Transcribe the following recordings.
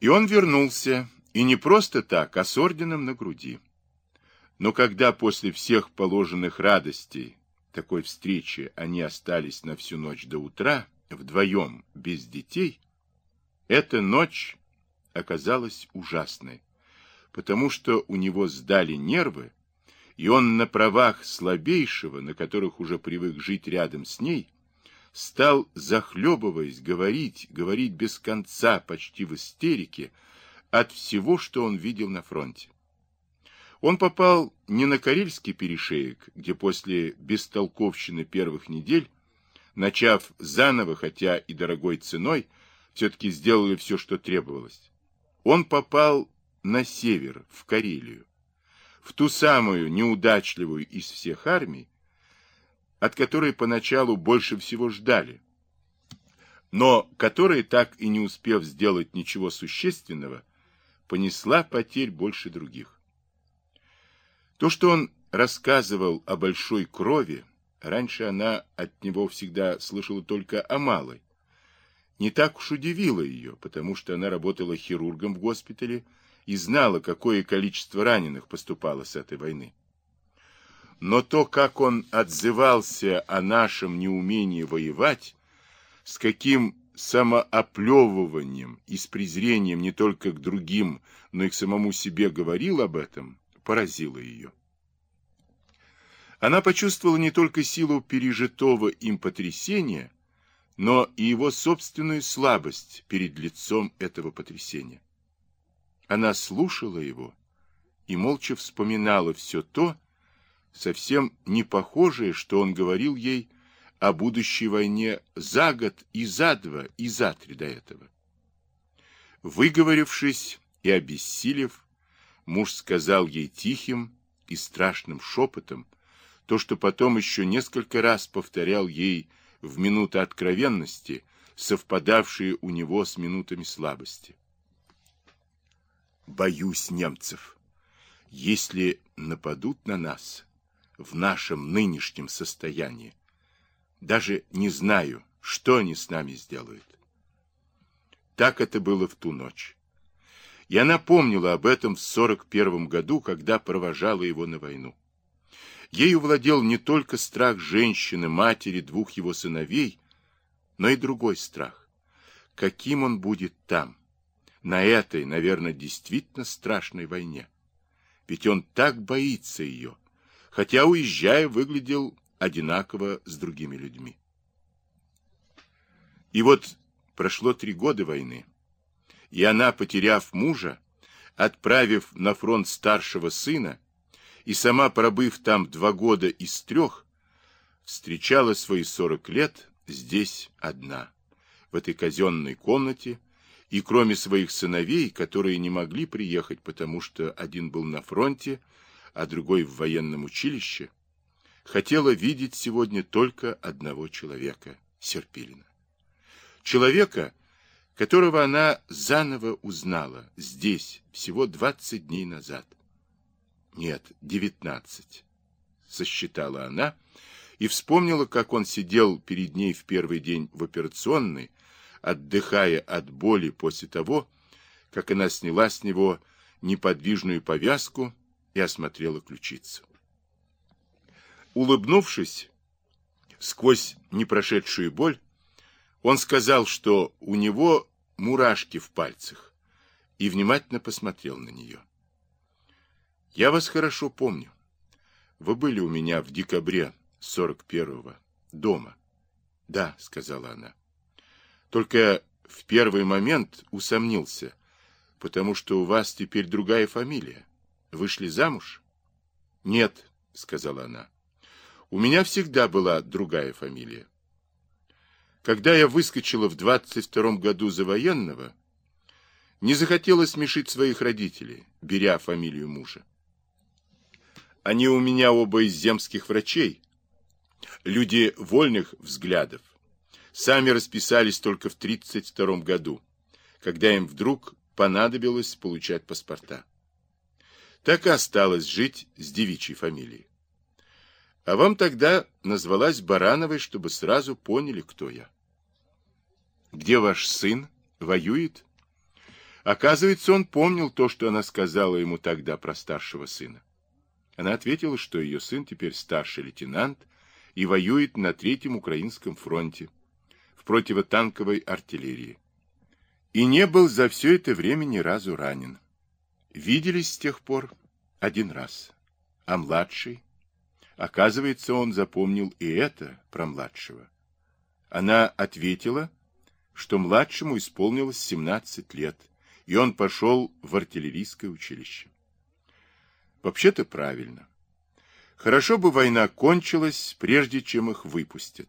И он вернулся, и не просто так, а с орденом на груди. Но когда после всех положенных радостей такой встречи они остались на всю ночь до утра, вдвоем, без детей, эта ночь оказалась ужасной, потому что у него сдали нервы, и он на правах слабейшего, на которых уже привык жить рядом с ней, стал, захлебываясь, говорить, говорить без конца, почти в истерике, от всего, что он видел на фронте. Он попал не на Карельский перешеек, где после бестолковщины первых недель, начав заново, хотя и дорогой ценой, все-таки сделали все, что требовалось. Он попал на север, в Карелию, в ту самую неудачливую из всех армий, от которой поначалу больше всего ждали, но которая, так и не успев сделать ничего существенного, понесла потерь больше других. То, что он рассказывал о большой крови, раньше она от него всегда слышала только о малой, не так уж удивило ее, потому что она работала хирургом в госпитале и знала, какое количество раненых поступало с этой войны. Но то, как он отзывался о нашем неумении воевать, с каким самооплевыванием и с презрением не только к другим, но и к самому себе говорил об этом, поразило ее. Она почувствовала не только силу пережитого им потрясения, но и его собственную слабость перед лицом этого потрясения. Она слушала его и молча вспоминала все то, совсем не похожее, что он говорил ей о будущей войне за год и за два и за три до этого. Выговорившись и обессилев, муж сказал ей тихим и страшным шепотом то, что потом еще несколько раз повторял ей в минуты откровенности, совпадавшие у него с минутами слабости. Боюсь немцев. Если нападут на нас в нашем нынешнем состоянии, даже не знаю, что они с нами сделают. Так это было в ту ночь. И она помнила об этом в сорок первом году, когда провожала его на войну. Ею владел не только страх женщины, матери двух его сыновей, но и другой страх. Каким он будет там, на этой, наверное, действительно страшной войне? Ведь он так боится ее, хотя, уезжая, выглядел одинаково с другими людьми. И вот прошло три года войны, и она, потеряв мужа, отправив на фронт старшего сына, и сама, пробыв там два года из трех, встречала свои сорок лет здесь одна, в этой казенной комнате, и кроме своих сыновей, которые не могли приехать, потому что один был на фронте, а другой в военном училище, хотела видеть сегодня только одного человека — Серпилина. Человека, которого она заново узнала здесь, всего 20 дней назад. Нет, девятнадцать. Сосчитала она и вспомнила, как он сидел перед ней в первый день в операционной, отдыхая от боли после того, как она сняла с него неподвижную повязку и осмотрела ключицу. Улыбнувшись сквозь непрошедшую боль, он сказал, что у него мурашки в пальцах, и внимательно посмотрел на нее. Я вас хорошо помню. Вы были у меня в декабре 41-го дома. Да, сказала она. Только в первый момент усомнился, потому что у вас теперь другая фамилия. Вышли замуж? Нет, сказала она. У меня всегда была другая фамилия. Когда я выскочила в 22-м году за военного, не захотела смешить своих родителей, беря фамилию мужа. Они у меня оба из земских врачей. Люди вольных взглядов. Сами расписались только в 32 году, когда им вдруг понадобилось получать паспорта. Так и осталось жить с девичьей фамилией. А вам тогда назвалась Барановой, чтобы сразу поняли, кто я. Где ваш сын? Воюет? Оказывается, он помнил то, что она сказала ему тогда про старшего сына. Она ответила, что ее сын теперь старший лейтенант и воюет на Третьем Украинском фронте в противотанковой артиллерии. И не был за все это время ни разу ранен. Виделись с тех пор один раз. А младший? Оказывается, он запомнил и это про младшего. Она ответила, что младшему исполнилось 17 лет, и он пошел в артиллерийское училище. Вообще-то правильно. Хорошо бы война кончилась, прежде чем их выпустят.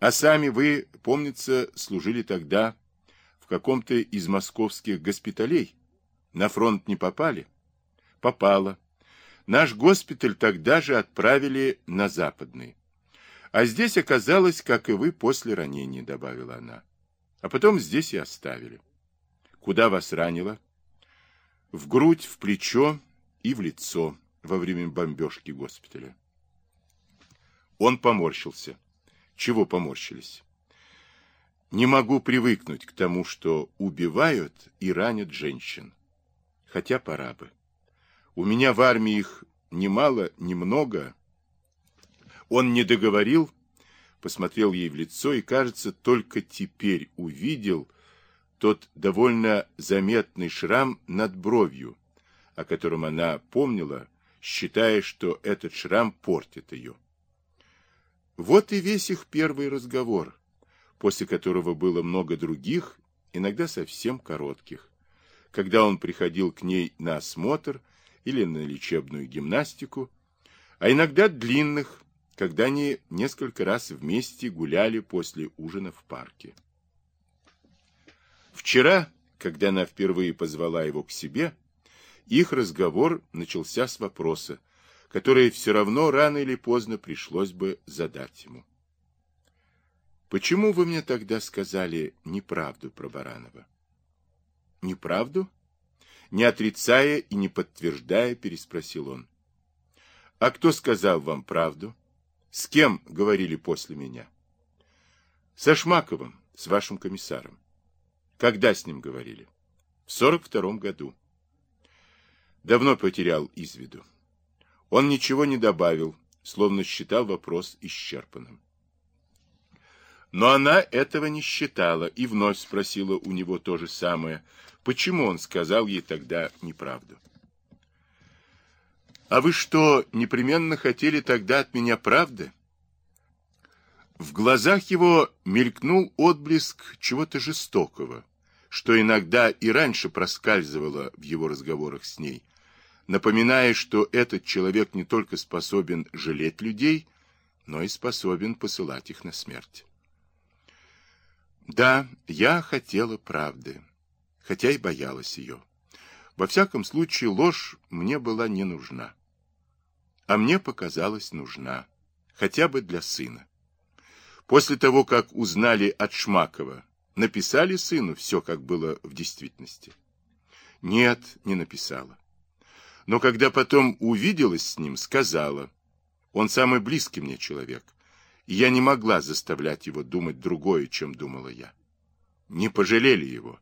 А сами вы, помнится, служили тогда в каком-то из московских госпиталей. На фронт не попали? Попало. Наш госпиталь тогда же отправили на западный. А здесь оказалось, как и вы, после ранения, добавила она. А потом здесь и оставили. Куда вас ранило? В грудь, в плечо и в лицо во время бомбежки госпиталя. Он поморщился. Чего поморщились? Не могу привыкнуть к тому, что убивают и ранят женщин. Хотя пора бы. У меня в армии их немало, немного. Он не договорил, посмотрел ей в лицо и, кажется, только теперь увидел, тот довольно заметный шрам над бровью, о котором она помнила, считая, что этот шрам портит ее. Вот и весь их первый разговор, после которого было много других, иногда совсем коротких, когда он приходил к ней на осмотр или на лечебную гимнастику, а иногда длинных, когда они несколько раз вместе гуляли после ужина в парке. Вчера, когда она впервые позвала его к себе, их разговор начался с вопроса, который все равно рано или поздно пришлось бы задать ему. «Почему вы мне тогда сказали неправду про Баранова?» «Неправду?» Не отрицая и не подтверждая, переспросил он. «А кто сказал вам правду? С кем говорили после меня?» «Со Шмаковым, с вашим комиссаром». Когда с ним говорили? В сорок втором году. Давно потерял из виду. Он ничего не добавил, словно считал вопрос исчерпанным. Но она этого не считала и вновь спросила у него то же самое, почему он сказал ей тогда неправду. «А вы что, непременно хотели тогда от меня правды?» В глазах его мелькнул отблеск чего-то жестокого, что иногда и раньше проскальзывало в его разговорах с ней, напоминая, что этот человек не только способен жалеть людей, но и способен посылать их на смерть. Да, я хотела правды, хотя и боялась ее. Во всяком случае, ложь мне была не нужна. А мне показалось нужна, хотя бы для сына. После того, как узнали от Шмакова, Написали сыну все, как было в действительности? Нет, не написала. Но когда потом увиделась с ним, сказала, он самый близкий мне человек, я не могла заставлять его думать другое, чем думала я. Не пожалели его.